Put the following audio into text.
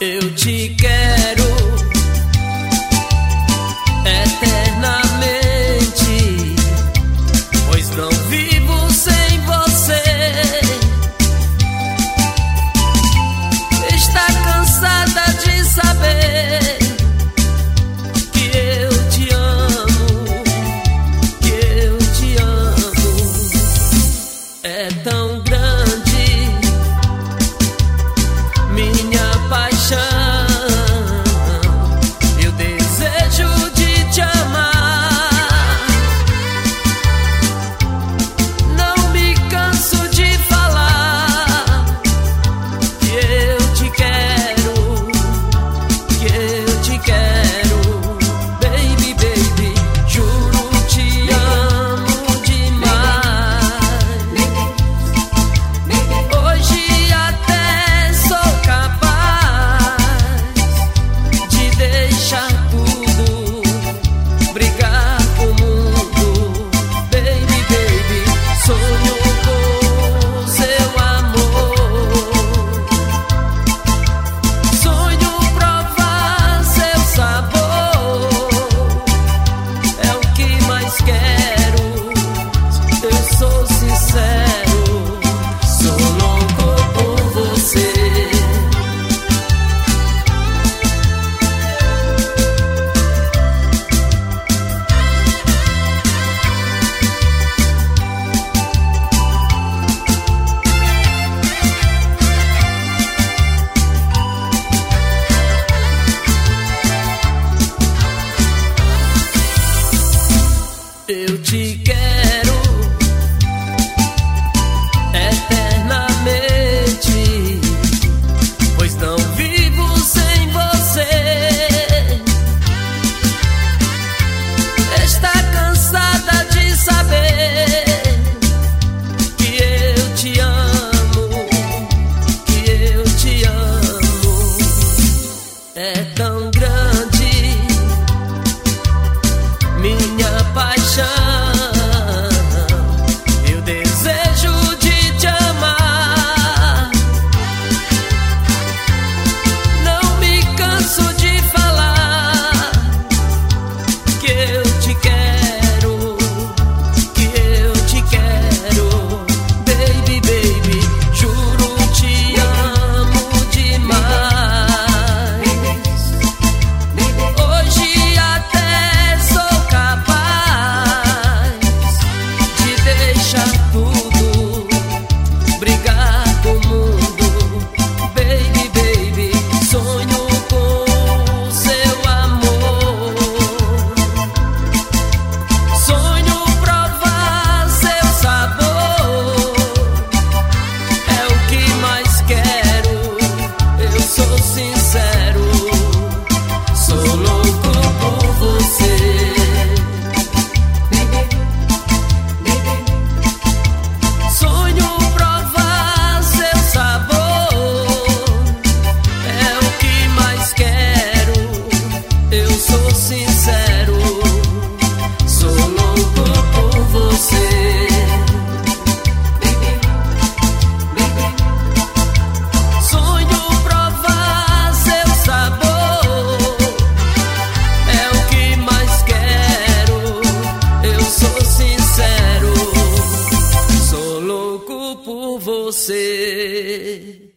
Eu te quero. Eu te quero você.